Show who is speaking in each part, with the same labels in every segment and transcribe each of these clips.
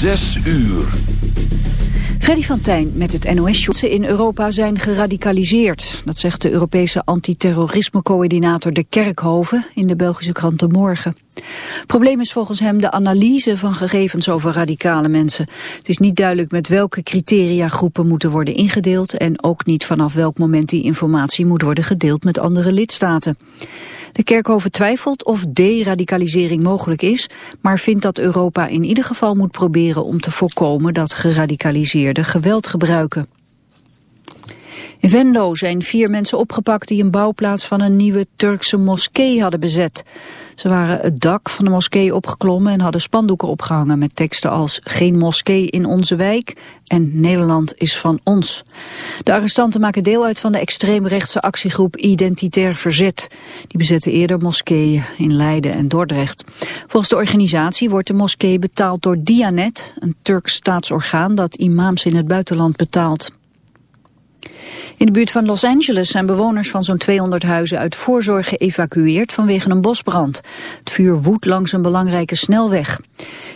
Speaker 1: Zes uur.
Speaker 2: Freddy van Tijn met het nos in Europa zijn geradicaliseerd. Dat zegt de Europese antiterrorisme-coördinator De Kerkhoven in de Belgische krant De Morgen. Probleem is volgens hem de analyse van gegevens over radicale mensen. Het is niet duidelijk met welke criteria groepen moeten worden ingedeeld... en ook niet vanaf welk moment die informatie moet worden gedeeld met andere lidstaten. De Kerkhoven twijfelt of deradicalisering mogelijk is, maar vindt dat Europa in ieder geval moet proberen om te voorkomen dat geradicaliseerden geweld gebruiken. In Venlo zijn vier mensen opgepakt die een bouwplaats van een nieuwe Turkse moskee hadden bezet. Ze waren het dak van de moskee opgeklommen en hadden spandoeken opgehangen met teksten als geen moskee in onze wijk en Nederland is van ons. De arrestanten maken deel uit van de extreemrechtse actiegroep Identitair Verzet. Die bezetten eerder moskeeën in Leiden en Dordrecht. Volgens de organisatie wordt de moskee betaald door Dianet, een Turks staatsorgaan dat imams in het buitenland betaalt. In de buurt van Los Angeles zijn bewoners van zo'n 200 huizen uit voorzorg geëvacueerd vanwege een bosbrand. Het vuur woedt langs een belangrijke snelweg.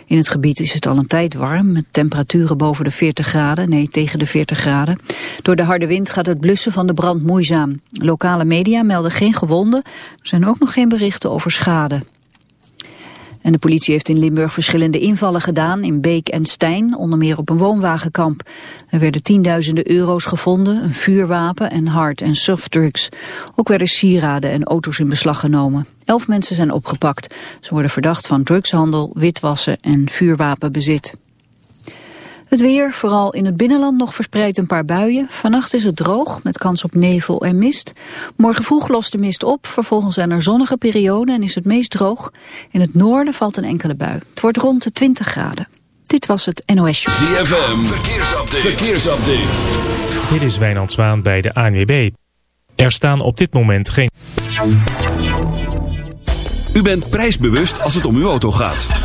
Speaker 2: In het gebied is het al een tijd warm, met temperaturen boven de 40 graden, nee tegen de 40 graden. Door de harde wind gaat het blussen van de brand moeizaam. Lokale media melden geen gewonden, er zijn ook nog geen berichten over schade. En de politie heeft in Limburg verschillende invallen gedaan in Beek en Stijn, onder meer op een woonwagenkamp. Er werden tienduizenden euro's gevonden, een vuurwapen en hard- en softdrugs. Ook werden sieraden en auto's in beslag genomen. Elf mensen zijn opgepakt. Ze worden verdacht van drugshandel, witwassen en vuurwapenbezit. Het weer, vooral in het binnenland nog verspreid een paar buien. Vannacht is het droog, met kans op nevel en mist. Morgen vroeg lost de mist op, vervolgens zijn er zonnige perioden en is het meest droog. In het noorden valt een enkele bui. Het wordt rond de 20 graden. Dit was het NOS Show.
Speaker 1: ZFM, verkeersupdate. verkeersupdate.
Speaker 3: Dit is Wijnand Zwaan bij de ANWB. Er staan op dit moment geen...
Speaker 1: U bent prijsbewust als het om uw auto gaat.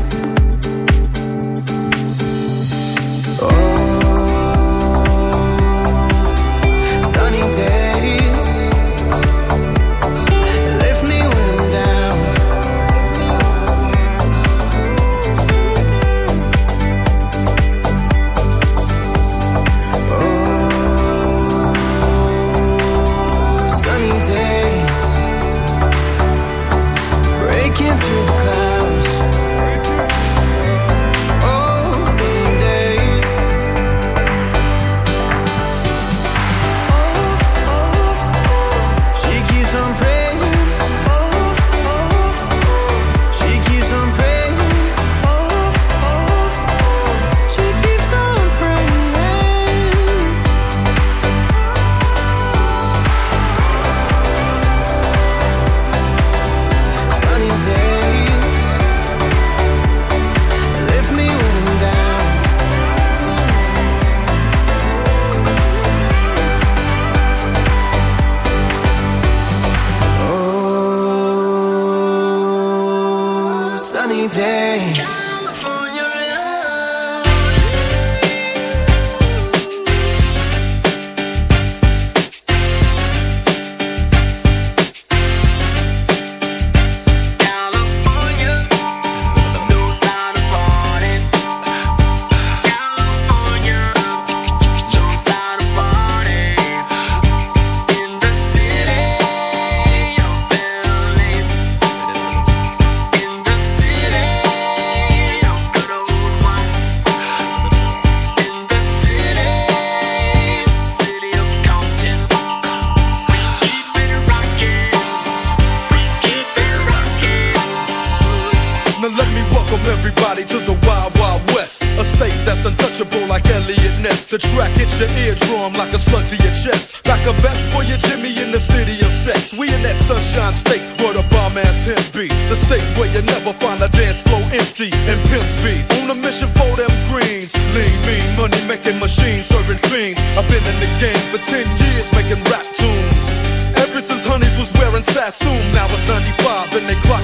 Speaker 4: Everybody to the Wild Wild West. A state that's untouchable like Eliot Ness. The track hits your eardrum like a slug to your chest. Like a vest for your Jimmy in the city of sex. We in that sunshine state where the bomb ass him be. The state where you never find a dance floor empty and pimp speed. On a mission for them greens. Lean, mean, money making machines serving fiends. I've been in the game for 10 years making rap tunes. Ever since Honeys was wearing Sassoon, now it's 95 and they clock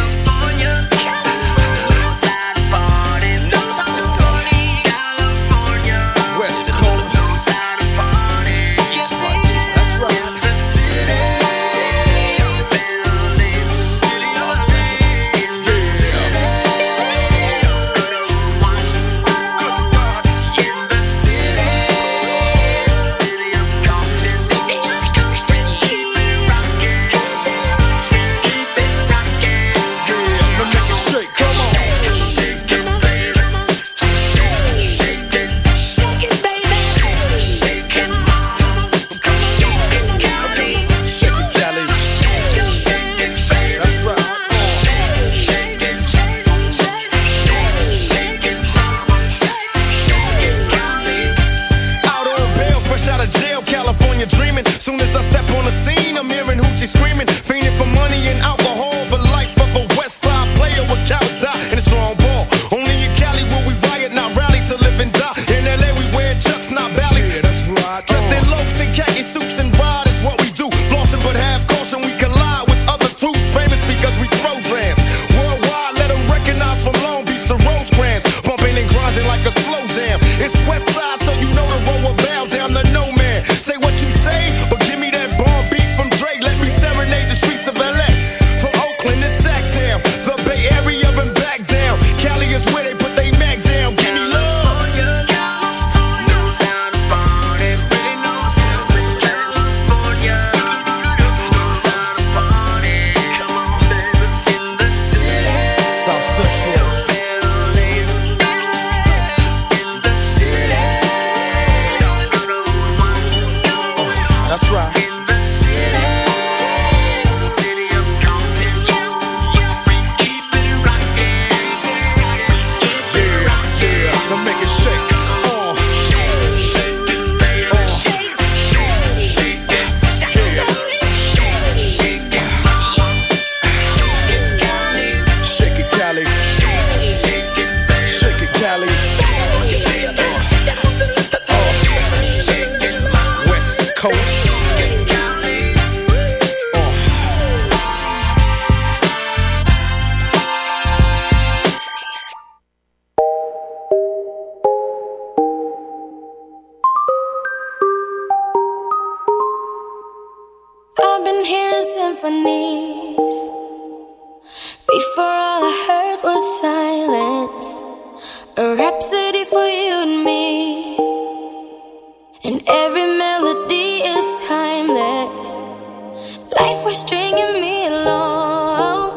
Speaker 5: stringing me
Speaker 6: along.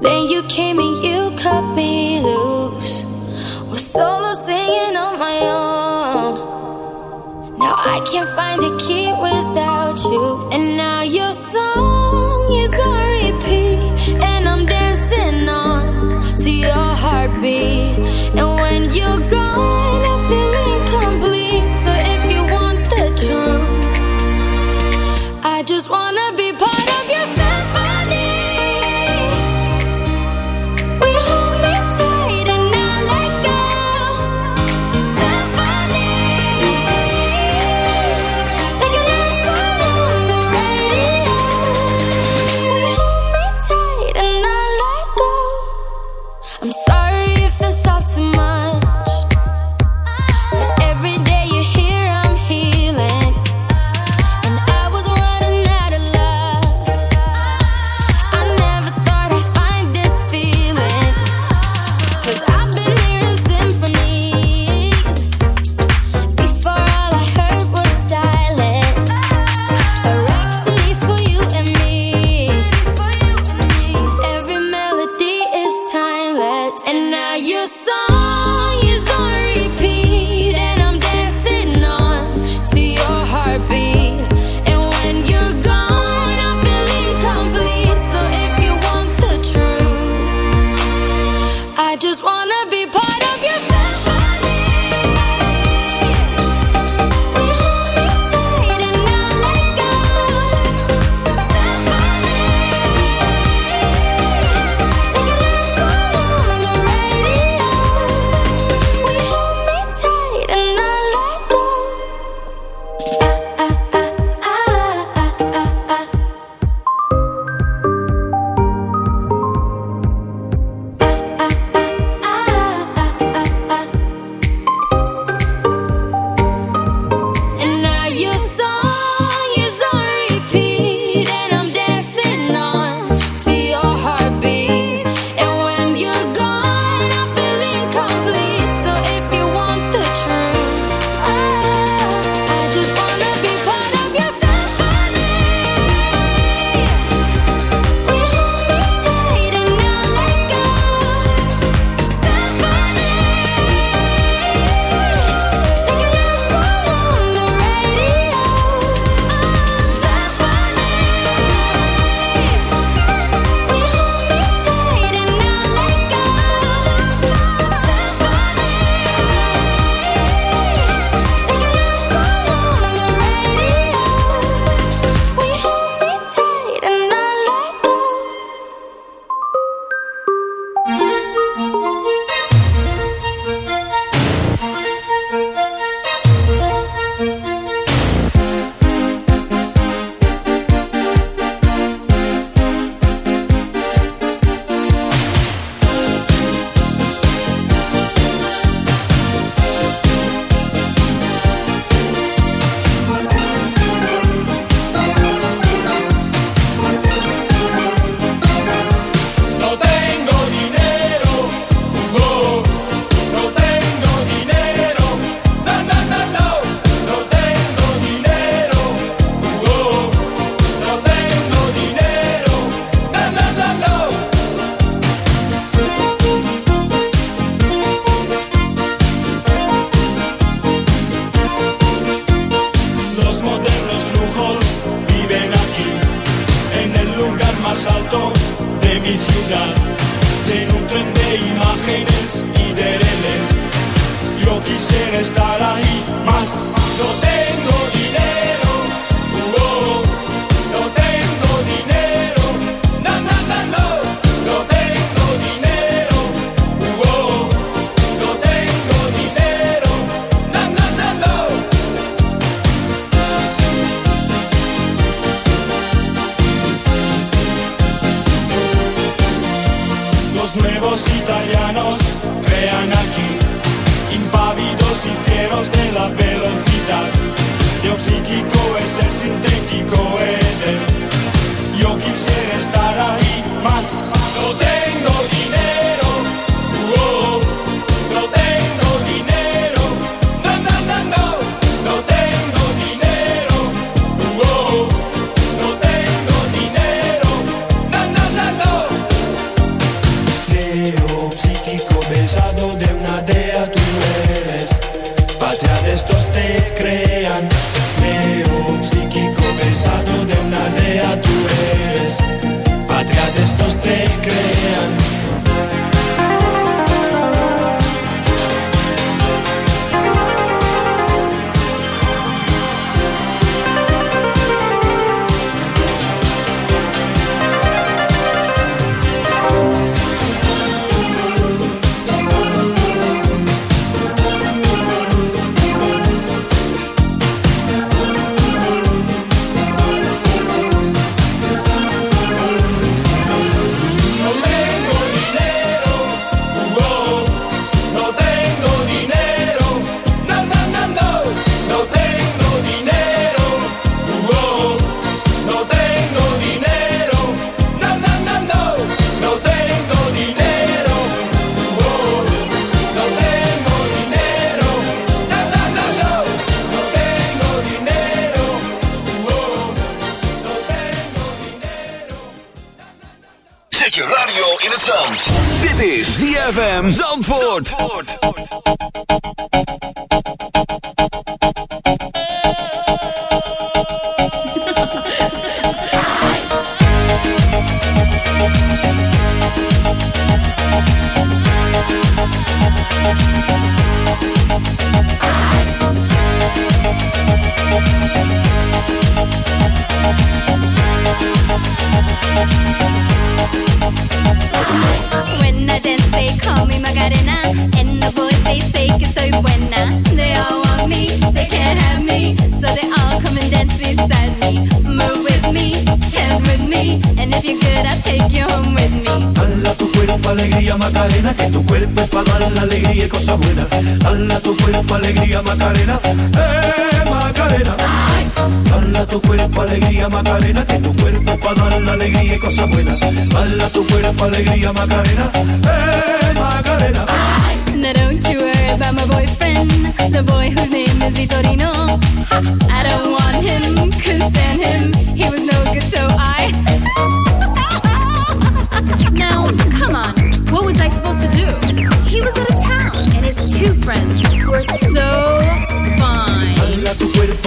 Speaker 6: Then you came and you cut me loose. Was solo singing on my own. Now I can't find the key without you, and
Speaker 5: now you're.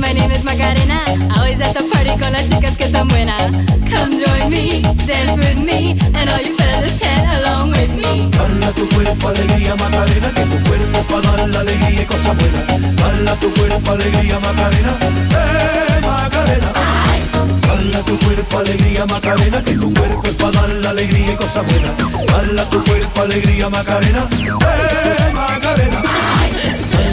Speaker 6: my name is Macarena. Always at the party con las chicas que están buenas. Come join me, dance with me, and all you fellas chat along with me.
Speaker 5: Dala tu cuerpo alegría Macarena, que tu cuerpo para dar la alegría y cosas buenas. Dala tu cuerpo alegría Macarena, eh Macarena. Dala tu cuerpo alegría Macarena, que tu cuerpo es para dar la alegría y cosas buenas. Dala tu cuerpo alegría Macarena, eh Macarena.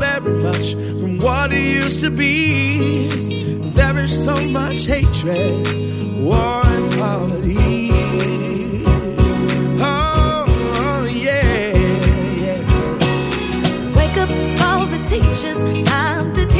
Speaker 5: very much from what it used to be. There is so much hatred, war, and poverty. Oh, yeah, yeah.
Speaker 7: Wake up all the teachers, time to teach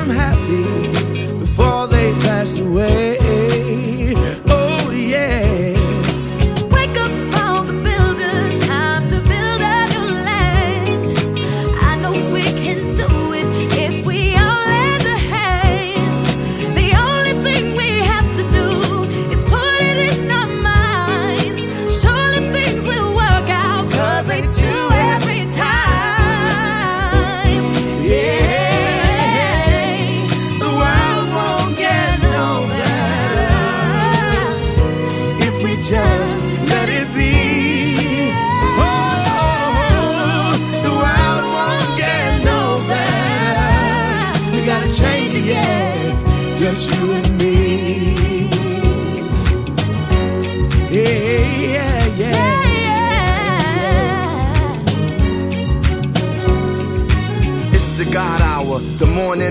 Speaker 8: morning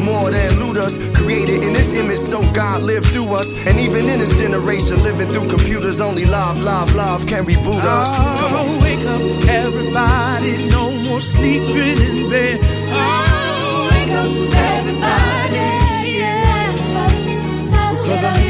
Speaker 8: more than looters. Created in this image, so God lived through us. And even in this generation, living through computers, only love, love, love can reboot us. Come on.
Speaker 7: Oh, wake up, everybody. No more sleeping in bed. Oh, wake up, everybody. Yeah. Cause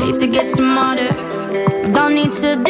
Speaker 9: tape to get smarter. Don't need to.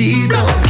Speaker 10: Despacito,